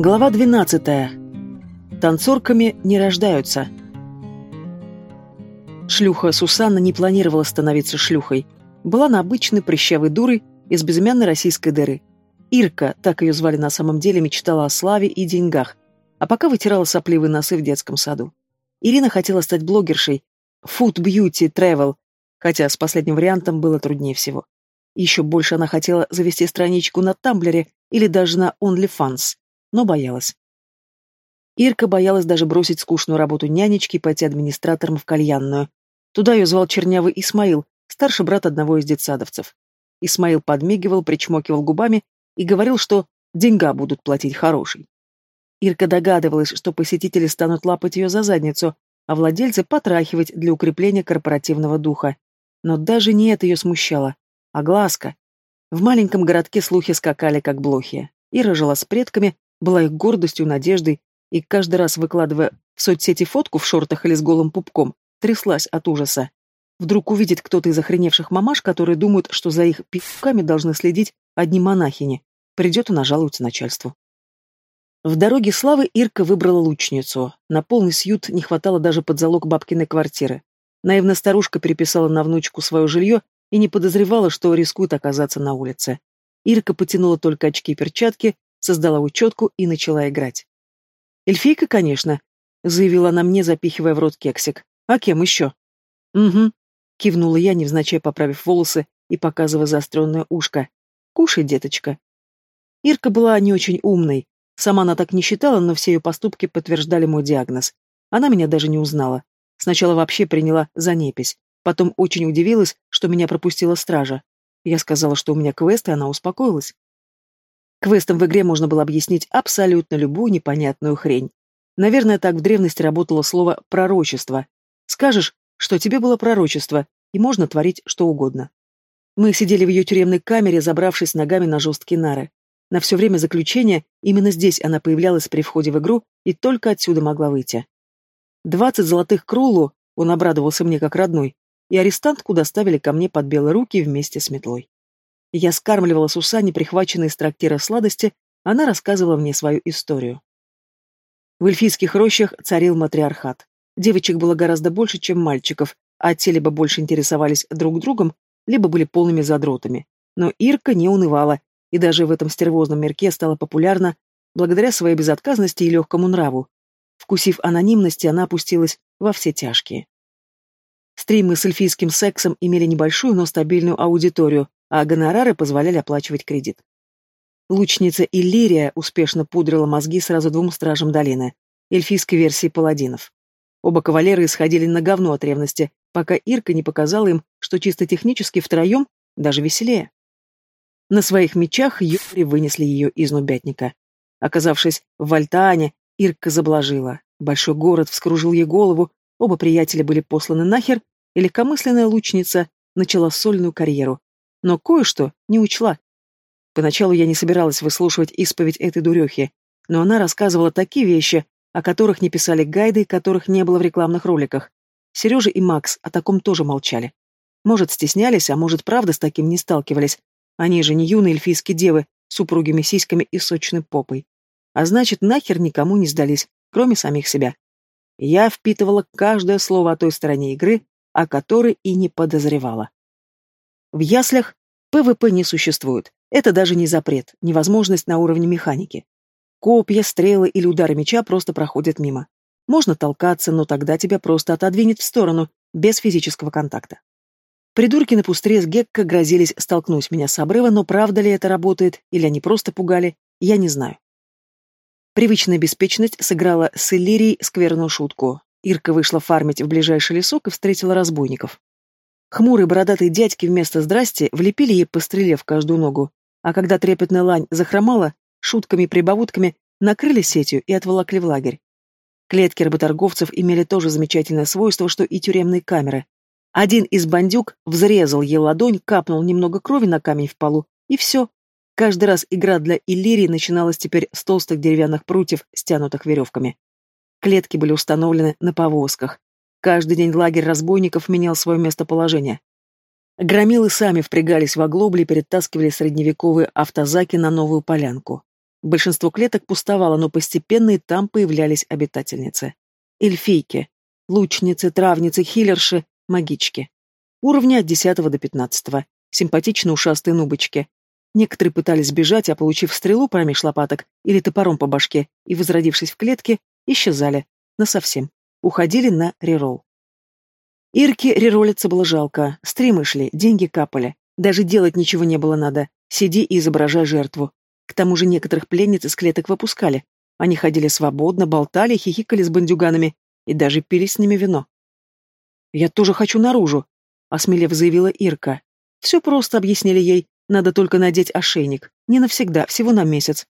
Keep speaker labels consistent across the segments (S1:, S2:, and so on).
S1: Глава 12. Танцорками не рождаются. Шлюха Сусанна не планировала становиться шлюхой. Была она обычной прыщавой дурой из безымянной российской дыры. Ирка, так ее звали на самом деле, мечтала о славе и деньгах, а пока вытирала сопливые носы в детском саду. Ирина хотела стать блогершей, food beauty travel, хотя с последним вариантом было труднее всего. Еще больше она хотела завести страничку на Тамблере или даже на OnlyFans, но боялась. Ирка боялась даже бросить скучную работу нянечки и пойти администратором в кальянную. Туда ее звал чернявый Исмаил, старший брат одного из детсадовцев. Исмаил подмигивал, причмокивал губами и говорил, что деньга будут платить хороший. Ирка догадывалась, что посетители станут лапать ее за задницу, а владельцы потрахивать для укрепления корпоративного духа. Но даже не это ее смущало, а глазка. В маленьком городке слухи скакали, как блохи. Ира жила с предками, была их гордостью, надеждой, и каждый раз, выкладывая в соцсети фотку в шортах или с голым пупком, тряслась от ужаса. Вдруг увидит кто-то из охреневших мамаш, которые думают, что за их пивками должны следить одни монахини. Придет и нажалуется начальству. В дороге славы Ирка выбрала лучницу. На полный сьют не хватало даже под залог бабкиной квартиры. Наивная старушка переписала на внучку свое жилье и не подозревала, что рискует оказаться на улице. Ирка потянула только очки и перчатки, создала учетку и начала играть. «Эльфийка, конечно», — заявила она мне, запихивая в рот кексик. «А кем еще?» «Угу», — кивнула я, невзначай поправив волосы и показывая заостренное ушко. «Кушай, деточка». Ирка была не очень умной, Сама она так не считала, но все ее поступки подтверждали мой диагноз. Она меня даже не узнала. Сначала вообще приняла за непись. Потом очень удивилась, что меня пропустила стража. Я сказала, что у меня квест, и она успокоилась. Квестом в игре можно было объяснить абсолютно любую непонятную хрень. Наверное, так в древности работало слово «пророчество». Скажешь, что тебе было пророчество, и можно творить что угодно. Мы сидели в ее тюремной камере, забравшись ногами на жесткие нары. На все время заключения именно здесь она появлялась при входе в игру и только отсюда могла выйти. Двадцать золотых крулу, он обрадовался мне как родной, и арестантку доставили ко мне под белые руки вместе с метлой. Я скармливала Сусане прихваченные из трактира сладости, она рассказывала мне свою историю. В эльфийских рощах царил матриархат. Девочек было гораздо больше, чем мальчиков, а те либо больше интересовались друг другом, либо были полными задротами. Но Ирка не унывала и даже в этом стервозном мирке стала популярна благодаря своей безотказности и легкому нраву. Вкусив анонимности, она опустилась во все тяжкие. Стримы с эльфийским сексом имели небольшую, но стабильную аудиторию, а гонорары позволяли оплачивать кредит. Лучница Иллирия успешно пудрила мозги сразу двум стражам долины, эльфийской версии паладинов. Оба кавалера исходили на говно от ревности, пока Ирка не показала им, что чисто технически втроем даже веселее. На своих мечах Юри вынесли ее из нубятника. Оказавшись в Вальтаане, Ирка заблажила. Большой город вскружил ей голову, оба приятеля были посланы нахер, и легкомысленная лучница начала сольную карьеру. Но кое-что не учла. Поначалу я не собиралась выслушивать исповедь этой дурехи, но она рассказывала такие вещи, о которых не писали гайды которых не было в рекламных роликах. Сережа и Макс о таком тоже молчали. Может, стеснялись, а может, правда с таким не сталкивались, они же не юные эльфийские девы с упругими сиськами и сочной попой. А значит, нахер никому не сдались, кроме самих себя. Я впитывала каждое слово о той стороне игры, о которой и не подозревала. В яслях ПВП не существует. Это даже не запрет, невозможность на уровне механики. Копья, стрелы или удары меча просто проходят мимо. Можно толкаться, но тогда тебя просто отодвинет в сторону, без физического контакта. Придурки на пустыре с Гекко грозились столкнуть меня с обрыва, но правда ли это работает, или они просто пугали, я не знаю. Привычная беспечность сыграла с Иллирией скверную шутку. Ирка вышла фармить в ближайший лесок и встретила разбойников. Хмурые бородатые дядьки вместо «здрасти» влепили ей по стреле в каждую ногу, а когда трепетная лань захромала, шутками и прибаутками накрыли сетью и отволокли в лагерь. Клетки работорговцев имели тоже замечательное свойство, что и тюремные камеры. Один из бандюк взрезал ей ладонь, капнул немного крови на камень в полу, и все. Каждый раз игра для Иллирии начиналась теперь с толстых деревянных прутьев, стянутых веревками. Клетки были установлены на повозках. Каждый день лагерь разбойников менял свое местоположение. Громилы сами впрягались в оглобли и перетаскивали средневековые автозаки на новую полянку. Большинство клеток пустовало, но постепенно и там появлялись обитательницы. Эльфийки, лучницы, травницы, хиллерши, магички. Уровни от 10 до 15. Симпатичные ушастые нубочки. Некоторые пытались бежать, а получив стрелу промеж лопаток или топором по башке и, возродившись в клетке, исчезали. Насовсем. Уходили на реролл. Ирке реролиться было жалко. Стримы шли, деньги капали. Даже делать ничего не было надо. Сиди и изображай жертву. К тому же некоторых пленниц из клеток выпускали. Они ходили свободно, болтали, хихикали с бандюганами и даже пили с ними вино. «Я тоже хочу наружу», — осмелев заявила Ирка. «Все просто», — объяснили ей, — «надо только надеть ошейник. Не навсегда, всего на месяц».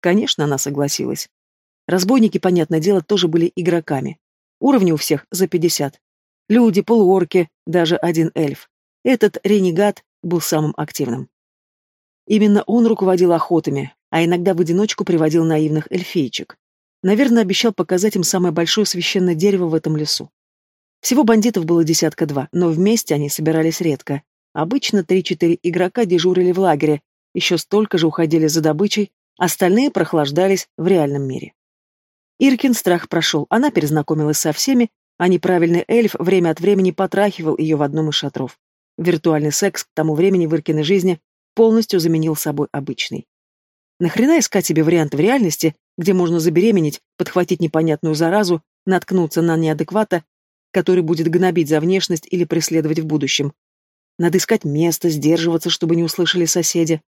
S1: Конечно, она согласилась. Разбойники, понятное дело, тоже были игроками. Уровни у всех за пятьдесят. Люди, полуорки, даже один эльф. Этот ренегат был самым активным. Именно он руководил охотами, а иногда в одиночку приводил наивных эльфеечек. Наверное, обещал показать им самое большое священное дерево в этом лесу. Всего бандитов было десятка-два, но вместе они собирались редко. Обычно три-четыре игрока дежурили в лагере, еще столько же уходили за добычей, остальные прохлаждались в реальном мире. Иркин страх прошел, она перезнакомилась со всеми, а неправильный эльф время от времени потрахивал ее в одном из шатров. Виртуальный секс к тому времени в Иркиной жизни полностью заменил собой обычный. Нахрена искать себе вариант в реальности, где можно забеременеть, подхватить непонятную заразу, наткнуться на неадеквата, который будет гнобить за внешность или преследовать в будущем? Надо искать место, сдерживаться, чтобы не услышали соседи.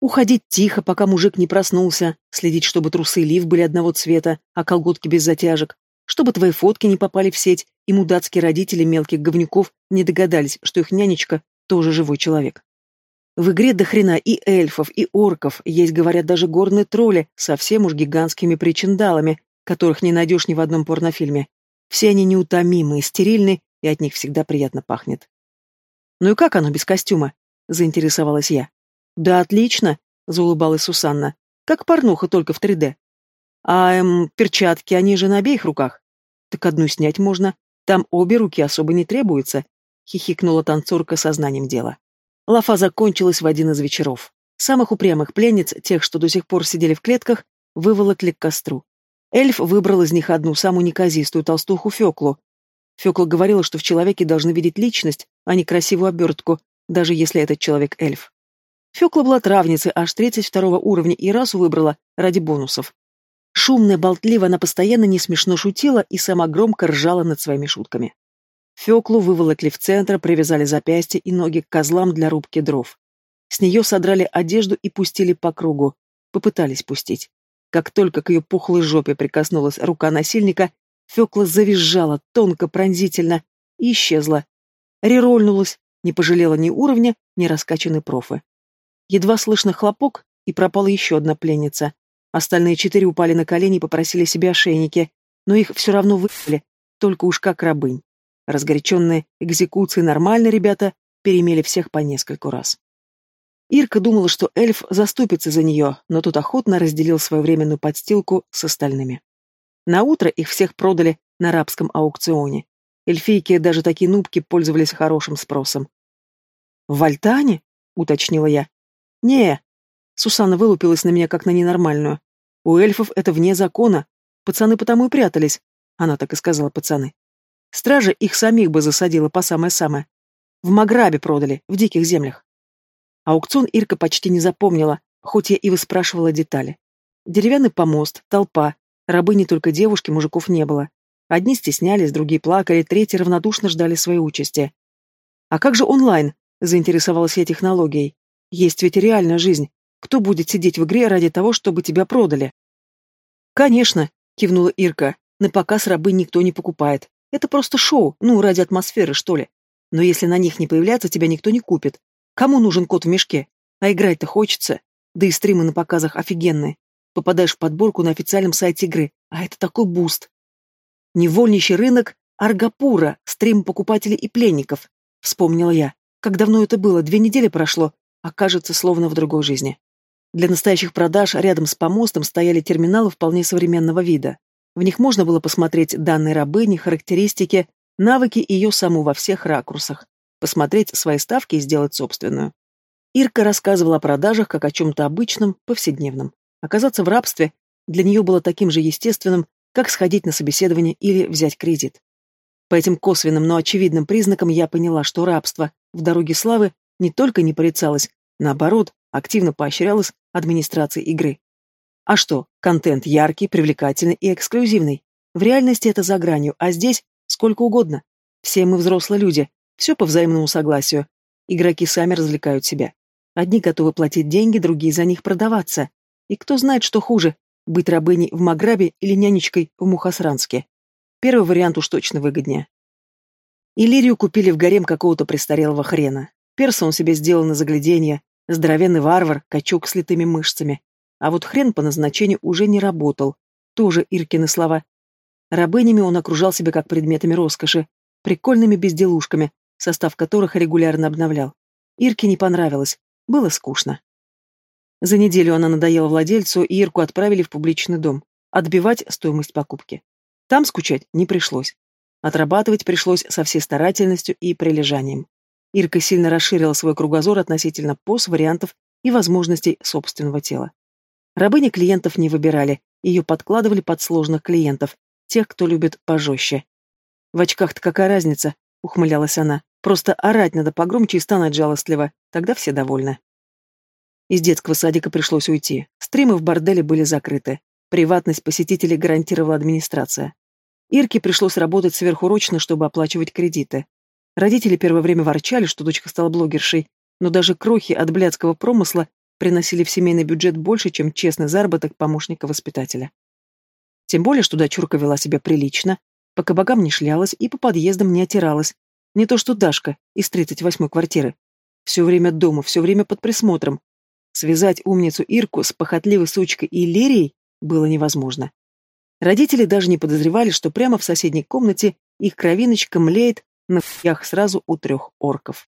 S1: Уходить тихо, пока мужик не проснулся, следить, чтобы трусы и лиф были одного цвета, а колготки без затяжек, чтобы твои фотки не попали в сеть, и мудацкие родители мелких говнюков не догадались, что их нянечка тоже живой человек. В игре до хрена и эльфов, и орков, есть, говорят, даже горные тролли, совсем уж гигантскими причиндалами, которых не найдешь ни в одном порнофильме. Все они неутомимые, стерильны, и от них всегда приятно пахнет. «Ну и как оно без костюма?» — заинтересовалась я. «Да отлично», — заулыбалась Сусанна. «Как порнуха, только в 3D». «А, эм, перчатки, они же на обеих руках?» «Так одну снять можно. Там обе руки особо не требуются», — хихикнула танцорка сознанием дела. Лафа закончилась в один из вечеров. Самых упрямых пленниц, тех, что до сих пор сидели в клетках, выволокли к костру. Эльф выбрал из них одну, самую неказистую толстуху Феклу. Фекла говорила, что в человеке должны видеть личность, а не красивую обертку, даже если этот человек эльф. Фекла была травницей аж 32 уровня и расу выбрала ради бонусов. Шумная, болтливая, она постоянно не смешно шутила и сама громко ржала над своими шутками. Феклу выволокли в центр, привязали запястья и ноги к козлам для рубки дров. С нее содрали одежду и пустили по кругу. Попытались пустить. Как только к ее пухлой жопе прикоснулась рука насильника, Фекла завизжала тонко, пронзительно и исчезла. Рерольнулась, не пожалела ни уровня, ни раскачанной профы. Едва слышно хлопок, и пропала еще одна пленница. Остальные четыре упали на колени и попросили себе ошейники, но их все равно выпали, только уж как рабынь. Разгоряченные экзекуции нормально ребята перемели всех по нескольку раз. Ирка думала, что эльф заступится за нее, но тут охотно разделил свою временную подстилку с остальными. На утро их всех продали на рабском аукционе. Эльфийки, даже такие нубки, пользовались хорошим спросом. «В Альтане?» — уточнила я. «Не». Сусанна вылупилась на меня, как на ненормальную. «У эльфов это вне закона. Пацаны потому и прятались». Она так и сказала пацаны. Стража их самих бы засадила по самое-самое. В Маграбе продали, в диких землях. Аукцион Ирка почти не запомнила, хоть я и выспрашивала детали. Деревянный помост, толпа, рабы не только девушки, мужиков не было. Одни стеснялись, другие плакали, третьи равнодушно ждали своей участи. «А как же онлайн?» — заинтересовалась я технологией. «Есть ведь реальная жизнь. Кто будет сидеть в игре ради того, чтобы тебя продали?» «Конечно», — кивнула Ирка. «На показ рабы никто не покупает. Это просто шоу, ну, ради атмосферы, что ли. Но если на них не появляться, тебя никто не купит. Кому нужен кот в мешке? А играть-то хочется. Да и стримы на показах офигенные. Попадаешь в подборку на официальном сайте игры, а это такой буст. Невольничий рынок Аргапура, стрим покупателей и пленников. Вспомнила я. Как давно это было, две недели прошло, а кажется, словно в другой жизни. Для настоящих продаж рядом с помостом стояли терминалы вполне современного вида. В них можно было посмотреть данные рабыни, характеристики, навыки ее саму во всех ракурсах, посмотреть свои ставки и сделать собственную. Ирка рассказывала о продажах как о чем-то обычном, повседневном. Оказаться в рабстве для нее было таким же естественным, как сходить на собеседование или взять кредит. По этим косвенным, но очевидным признакам я поняла, что рабство в дороге славы не только не порицалось, наоборот, активно поощрялось администрацией игры. А что, контент яркий, привлекательный и эксклюзивный. В реальности это за гранью, а здесь сколько угодно. Все мы взрослые люди, все по взаимному согласию. Игроки сами развлекают себя. Одни готовы платить деньги, другие за них продаваться. И кто знает, что хуже, быть рабыней в Маграбе или нянечкой в Мухасранске. Первый вариант уж точно выгоднее. Иллирию купили в гарем какого-то престарелого хрена. Перса он себе сделал на загляденье, здоровенный варвар, качок с литыми мышцами. А вот хрен по назначению уже не работал. Тоже Иркины слова. Рабынями он окружал себя как предметами роскоши, прикольными безделушками, состав которых регулярно обновлял. Ирке не понравилось, было скучно. За неделю она надоела владельцу, и Ирку отправили в публичный дом, отбивать стоимость покупки. Там скучать не пришлось. Отрабатывать пришлось со всей старательностью и прилежанием. Ирка сильно расширила свой кругозор относительно поз, вариантов и возможностей собственного тела. Рабыни клиентов не выбирали, ее подкладывали под сложных клиентов, тех, кто любит пожестче. «В очках-то какая разница?» — ухмылялась она. «Просто орать надо погромче и стонать жалостливо, тогда все довольны». Из детского садика пришлось уйти. Стримы в борделе были закрыты. Приватность посетителей гарантировала администрация. Ирке пришлось работать сверхурочно, чтобы оплачивать кредиты. Родители первое время ворчали, что дочка стала блогершей, но даже крохи от блядского промысла приносили в семейный бюджет больше, чем честный заработок помощника-воспитателя. Тем более, что дочурка вела себя прилично, по кабакам не шлялась и по подъездам не отиралась. Не то что Дашка из 38-й квартиры. Все время дома, все время под присмотром. Связать умницу Ирку с похотливой сучкой и Лерией было невозможно. Родители даже не подозревали, что прямо в соседней комнате их кровиночка млеет на фях сразу у трех орков.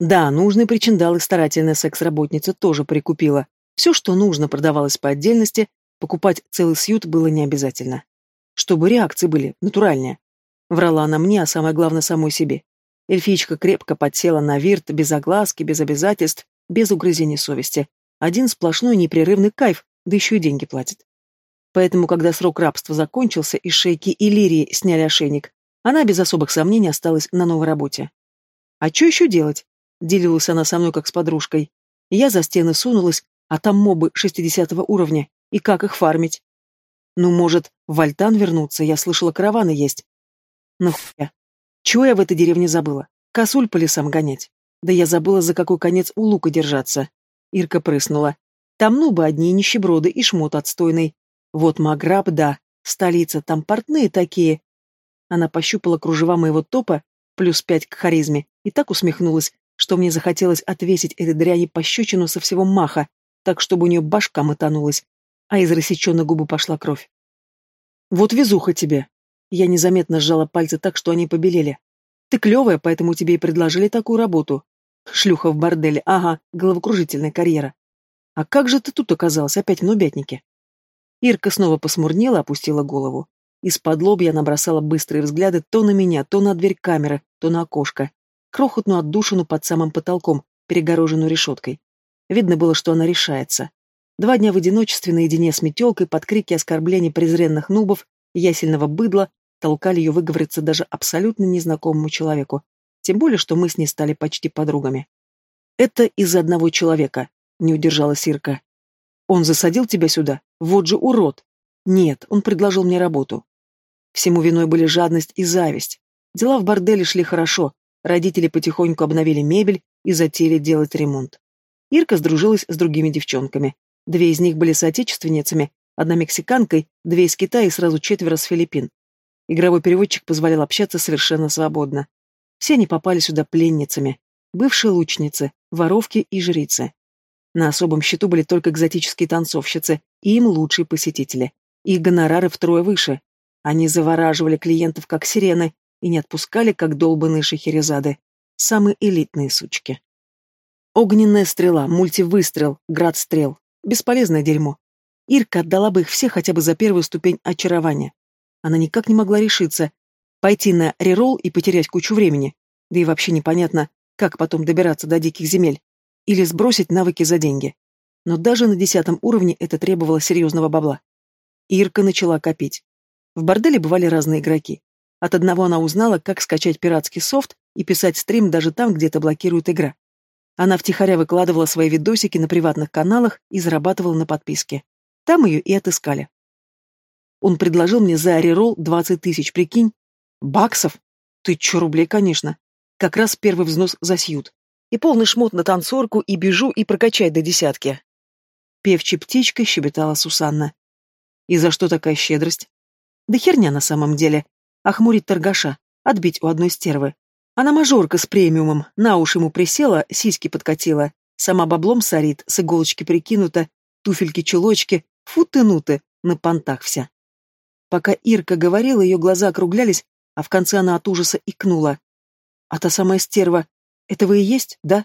S1: Да, нужный причиндал и старательная секс-работница тоже прикупила. Все, что нужно, продавалось по отдельности, покупать целый сьют было не обязательно. Чтобы реакции были натуральнее. Врала она мне, а самое главное, самой себе. Эльфичка крепко подсела на вирт, без огласки, без обязательств, без угрызений совести. Один сплошной непрерывный кайф, да еще и деньги платит. Поэтому, когда срок рабства закончился и шейки Иллирии сняли ошейник, она без особых сомнений осталась на новой работе. А что еще делать? Делилась она со мной как с подружкой. Я за стены сунулась, а там мобы шестидесятого уровня. И как их фармить? Ну, может, в Альтан вернуться, я слышала, караваны есть. Ну хуя. Чего я в этой деревне забыла? Косуль по лесам гонять. Да я забыла, за какой конец у лука держаться. Ирка прыснула. Там нубы одни нищеброды и шмот отстойный. Вот Маграб, да, столица, там портные такие. Она пощупала кружева моего топа, плюс пять к харизме, и так усмехнулась, что мне захотелось отвесить этой дряни пощечину со всего маха, так, чтобы у нее башка мотанулась, а из рассеченной губы пошла кровь. «Вот везуха тебе!» Я незаметно сжала пальцы так, что они побелели. «Ты клевая, поэтому тебе и предложили такую работу. Шлюха в борделе, ага, головокружительная карьера. А как же ты тут оказалась, опять в нубятнике?» Ирка снова посмурнела, опустила голову. Из-под лобья она бросала быстрые взгляды то на меня, то на дверь камеры, то на окошко крохотную отдушину под самым потолком, перегороженную решеткой. Видно было, что она решается. Два дня в одиночестве наедине с метелкой под крики оскорблений презренных нубов ясельного быдла толкали ее выговориться даже абсолютно незнакомому человеку. Тем более, что мы с ней стали почти подругами. «Это из-за одного человека», — не удержала Сирка. «Он засадил тебя сюда? Вот же урод!» «Нет, он предложил мне работу». Всему виной были жадность и зависть. Дела в борделе шли хорошо, Родители потихоньку обновили мебель и затеяли делать ремонт. Ирка сдружилась с другими девчонками. Две из них были соотечественницами, одна мексиканкой, две из Китая и сразу четверо с Филиппин. Игровой переводчик позволял общаться совершенно свободно. Все они попали сюда пленницами. Бывшие лучницы, воровки и жрицы. На особом счету были только экзотические танцовщицы, и им лучшие посетители. Их гонорары втрое выше. Они завораживали клиентов как сирены, и не отпускали, как долбанные шахерезады. Самые элитные сучки. Огненная стрела, мультивыстрел, град стрел. Бесполезное дерьмо. Ирка отдала бы их все хотя бы за первую ступень очарования. Она никак не могла решиться. Пойти на реролл и потерять кучу времени. Да и вообще непонятно, как потом добираться до диких земель. Или сбросить навыки за деньги. Но даже на десятом уровне это требовало серьезного бабла. Ирка начала копить. В борделе бывали разные игроки. От одного она узнала, как скачать пиратский софт и писать стрим даже там, где это блокирует игра. Она втихаря выкладывала свои видосики на приватных каналах и зарабатывала на подписке. Там ее и отыскали. Он предложил мне за реролл 20 тысяч, прикинь. Баксов? Ты чё, рублей, конечно. Как раз первый взнос за сьют. И полный шмот на танцорку, и бежу, и прокачай до десятки. Певчей птичкой щебетала Сусанна. И за что такая щедрость? Да херня на самом деле. Охмурить торгаша, отбить у одной стервы. Она мажорка с премиумом, на уши ему присела, сиськи подкатила. Сама баблом сорит, с иголочки прикинута, туфельки-чулочки, фу ты на понтах вся. Пока Ирка говорила, ее глаза округлялись, а в конце она от ужаса икнула. «А та самая стерва, это вы и есть, да?»